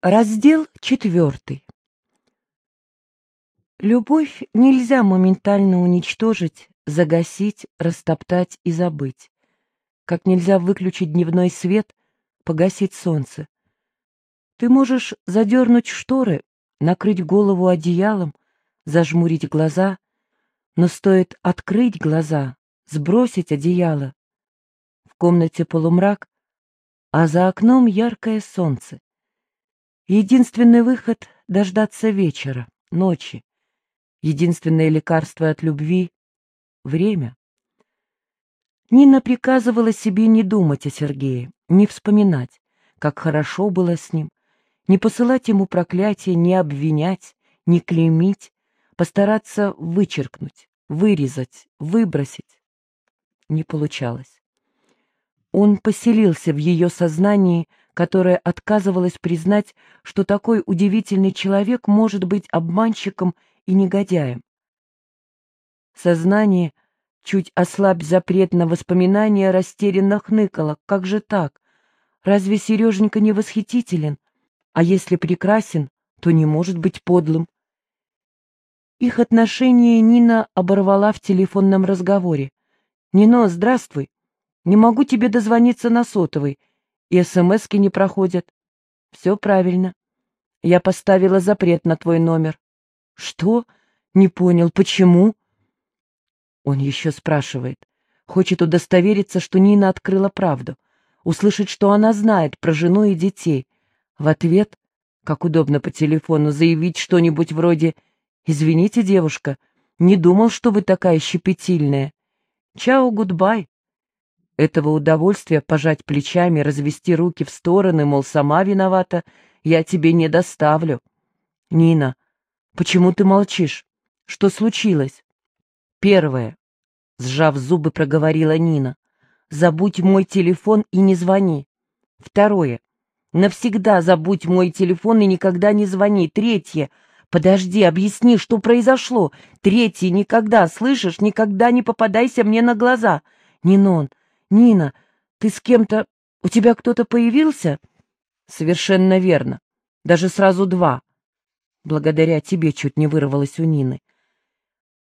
Раздел четвертый. Любовь нельзя моментально уничтожить, загасить, растоптать и забыть. Как нельзя выключить дневной свет, погасить солнце. Ты можешь задернуть шторы, накрыть голову одеялом, зажмурить глаза, но стоит открыть глаза, сбросить одеяло. В комнате полумрак, а за окном яркое солнце. Единственный выход — дождаться вечера, ночи. Единственное лекарство от любви — время. Нина приказывала себе не думать о Сергее, не вспоминать, как хорошо было с ним, не посылать ему проклятия, не обвинять, не клеймить, постараться вычеркнуть, вырезать, выбросить. Не получалось. Он поселился в ее сознании, которая отказывалась признать, что такой удивительный человек может быть обманщиком и негодяем. Сознание, чуть ослабь запрет на воспоминания, растерянно хныкало. Как же так? Разве Сереженька не восхитителен? А если прекрасен, то не может быть подлым. Их отношения Нина оборвала в телефонном разговоре. «Нино, здравствуй. Не могу тебе дозвониться на сотовый и СМСки не проходят. Все правильно. Я поставила запрет на твой номер. Что? Не понял, почему? Он еще спрашивает. Хочет удостовериться, что Нина открыла правду. Услышать, что она знает про жену и детей. В ответ, как удобно по телефону, заявить что-нибудь вроде «Извините, девушка, не думал, что вы такая щепетильная. Чао, гудбай». Этого удовольствия пожать плечами, развести руки в стороны, мол, сама виновата, я тебе не доставлю. Нина, почему ты молчишь? Что случилось? Первое. Сжав зубы, проговорила Нина. Забудь мой телефон и не звони. Второе. Навсегда забудь мой телефон и никогда не звони. Третье. Подожди, объясни, что произошло. Третье. Никогда, слышишь, никогда не попадайся мне на глаза. Нинон, «Нина, ты с кем-то... У тебя кто-то появился?» «Совершенно верно. Даже сразу два. Благодаря тебе чуть не вырвалось у Нины».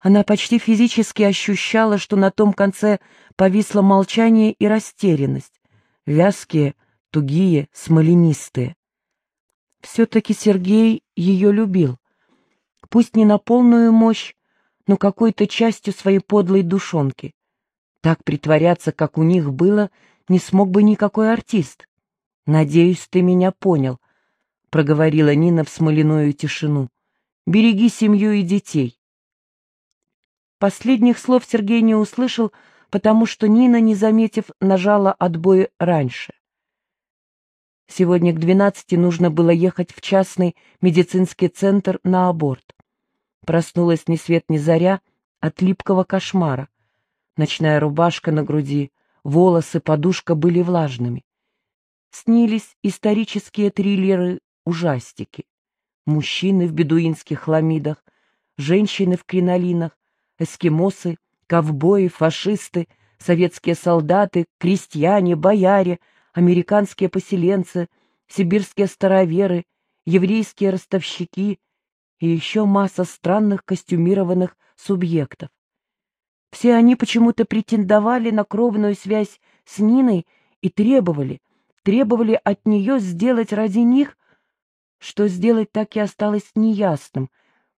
Она почти физически ощущала, что на том конце повисло молчание и растерянность. Вязкие, тугие, смоленистые. Все-таки Сергей ее любил. Пусть не на полную мощь, но какой-то частью своей подлой душонки. Так притворяться, как у них было, не смог бы никакой артист. «Надеюсь, ты меня понял», — проговорила Нина в смоляную тишину. «Береги семью и детей». Последних слов Сергей не услышал, потому что Нина, не заметив, нажала отбой раньше. Сегодня к двенадцати нужно было ехать в частный медицинский центр на аборт. Проснулась ни свет ни заря от липкого кошмара. Ночная рубашка на груди, волосы, подушка были влажными. Снились исторические триллеры-ужастики. Мужчины в бедуинских ламидах, женщины в кринолинах, эскимосы, ковбои, фашисты, советские солдаты, крестьяне, бояре, американские поселенцы, сибирские староверы, еврейские ростовщики и еще масса странных костюмированных субъектов. Все они почему-то претендовали на кровную связь с Ниной и требовали, требовали от нее сделать ради них, что сделать так и осталось неясным,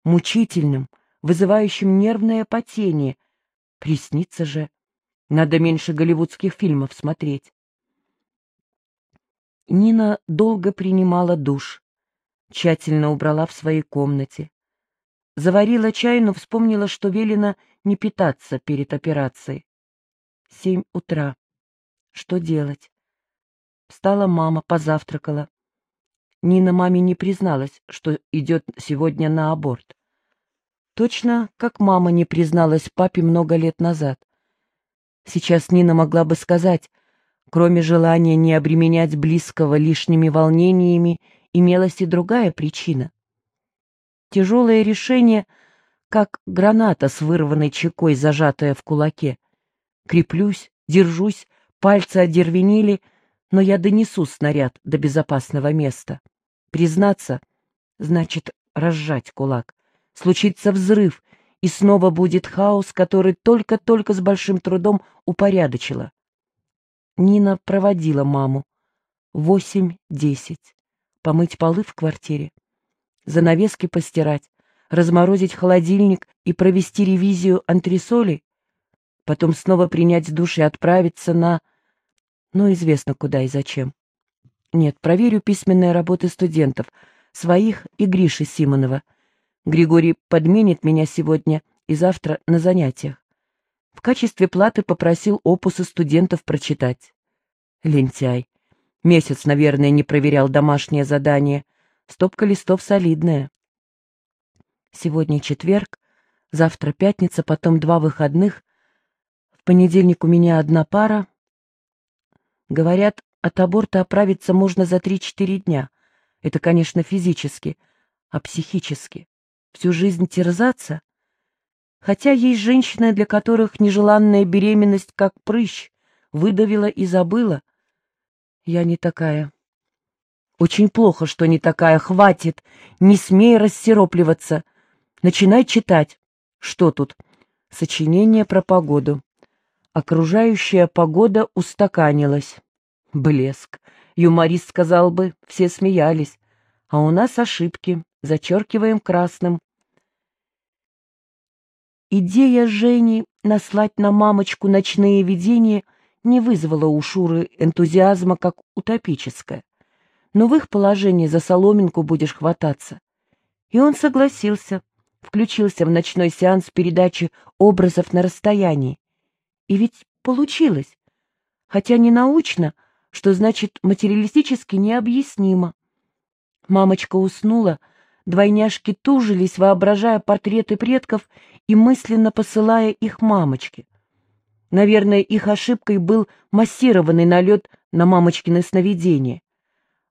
мучительным, вызывающим нервное потение. Приснится же. Надо меньше голливудских фильмов смотреть. Нина долго принимала душ, тщательно убрала в своей комнате. Заварила чай, но вспомнила, что велено не питаться перед операцией. Семь утра. Что делать? Встала мама, позавтракала. Нина маме не призналась, что идет сегодня на аборт. Точно, как мама не призналась папе много лет назад. Сейчас Нина могла бы сказать, кроме желания не обременять близкого лишними волнениями, имелась и другая причина. Тяжелое решение, как граната с вырванной чекой, зажатая в кулаке. Креплюсь, держусь, пальцы одервенели, но я донесу снаряд до безопасного места. Признаться значит разжать кулак. Случится взрыв, и снова будет хаос, который только-только с большим трудом упорядочила. Нина проводила маму. Восемь-десять. Помыть полы в квартире. Занавески постирать, разморозить холодильник и провести ревизию антресолей. Потом снова принять душ и отправиться на... Ну, известно куда и зачем. Нет, проверю письменные работы студентов, своих и Гриши Симонова. Григорий подменит меня сегодня и завтра на занятиях. В качестве платы попросил опусы студентов прочитать. Лентяй. Месяц, наверное, не проверял домашнее задание. Стопка листов солидная. Сегодня четверг, завтра пятница, потом два выходных. В понедельник у меня одна пара. Говорят, от аборта оправиться можно за три-четыре дня. Это, конечно, физически, а психически. Всю жизнь терзаться? Хотя есть женщины, для которых нежеланная беременность, как прыщ, выдавила и забыла. Я не такая. Очень плохо, что не такая. Хватит. Не смей рассеропливаться. Начинай читать. Что тут? Сочинение про погоду. Окружающая погода устаканилась. Блеск. Юморист сказал бы, все смеялись. А у нас ошибки. Зачеркиваем красным. Идея Жени наслать на мамочку ночные видения не вызвала у Шуры энтузиазма как утопическая. Но в их положении за соломинку будешь хвататься. И он согласился, включился в ночной сеанс передачи образов на расстоянии. И ведь получилось, хотя не научно, что значит материалистически необъяснимо. Мамочка уснула, двойняшки тужились, воображая портреты предков и мысленно посылая их мамочке. Наверное, их ошибкой был массированный налет на мамочкины сновидения.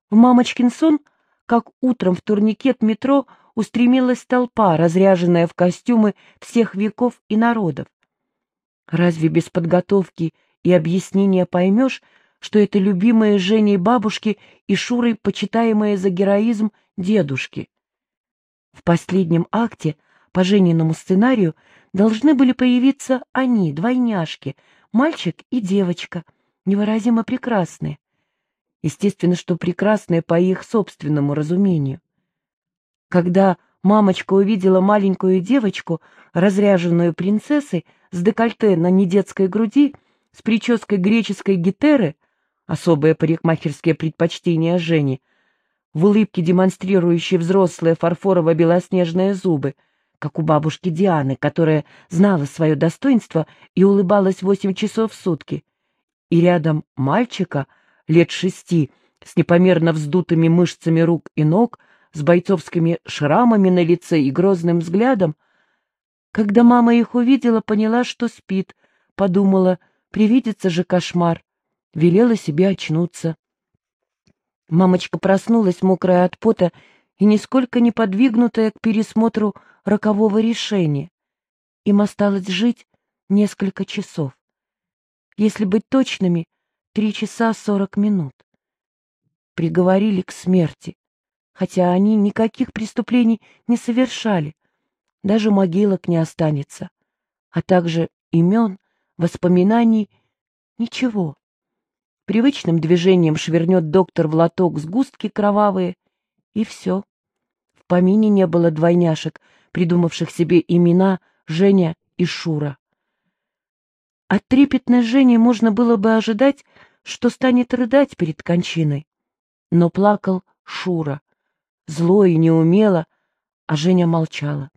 В мамочкин сон, как утром в турникет метро, устремилась толпа, разряженная в костюмы всех веков и народов. Разве без подготовки и объяснения поймешь, что это любимые Женей бабушки и Шурой почитаемые за героизм дедушки. В последнем акте по Жениному сценарию должны были появиться они, двойняшки, мальчик и девочка, невыразимо прекрасные. Естественно, что прекрасные по их собственному разумению. Когда мамочка увидела маленькую девочку, разряженную принцессой, с декольте на недетской груди, с прической греческой гетеры, особое парикмахерское предпочтение Жени, в улыбке демонстрирующей взрослые фарфорово-белоснежные зубы, как у бабушки Дианы, которая знала свое достоинство и улыбалась восемь часов в сутки. И рядом мальчика, лет шести, с непомерно вздутыми мышцами рук и ног, с бойцовскими шрамами на лице и грозным взглядом. Когда мама их увидела, поняла, что спит, подумала, привидится же кошмар, велела себе очнуться. Мамочка проснулась, мокрая от пота и нисколько не подвигнутая к пересмотру рокового решения. Им осталось жить несколько часов. Если быть точными, три часа сорок минут. Приговорили к смерти, хотя они никаких преступлений не совершали, даже могилок не останется, а также имен, воспоминаний, ничего. Привычным движением швырнет доктор в лоток сгустки кровавые, и все. В помине не было двойняшек, придумавших себе имена Женя и Шура. От трепетной Жени можно было бы ожидать, что станет рыдать перед кончиной. Но плакал Шура, зло и неумело, а Женя молчала.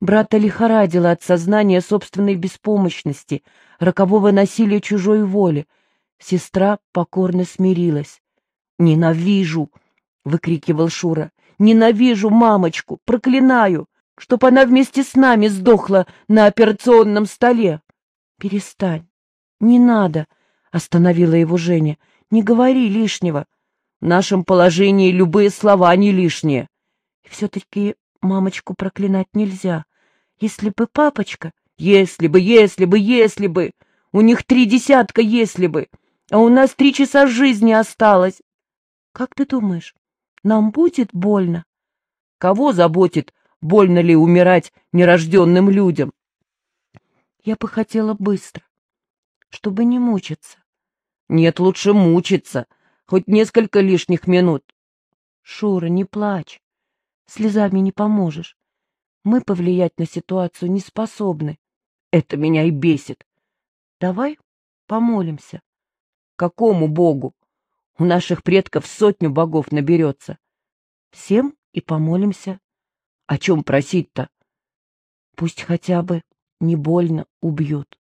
Брата лихорадило от сознания собственной беспомощности, рокового насилия чужой воли — Сестра покорно смирилась. «Ненавижу!» — выкрикивал Шура. «Ненавижу мамочку! Проклинаю! Чтоб она вместе с нами сдохла на операционном столе!» «Перестань! Не надо!» — остановила его Женя. «Не говори лишнего! В нашем положении любые слова не лишние!» «Все-таки мамочку проклинать нельзя. Если бы папочка...» «Если бы, если бы, если бы! У них три десятка «если бы!» а у нас три часа жизни осталось. Как ты думаешь, Нам будет больно. Кого заботит, больно ли умирать нерожденным людям? Я бы хотела быстро, чтобы не мучиться. Нет, лучше мучиться, хоть несколько лишних минут. Шура, не плачь. Слезами не поможешь. Мы повлиять на ситуацию не способны. Это меня и бесит. Давай помолимся. Какому богу? У наших предков сотню богов наберется. Всем и помолимся. О чем просить-то? Пусть хотя бы не больно убьют.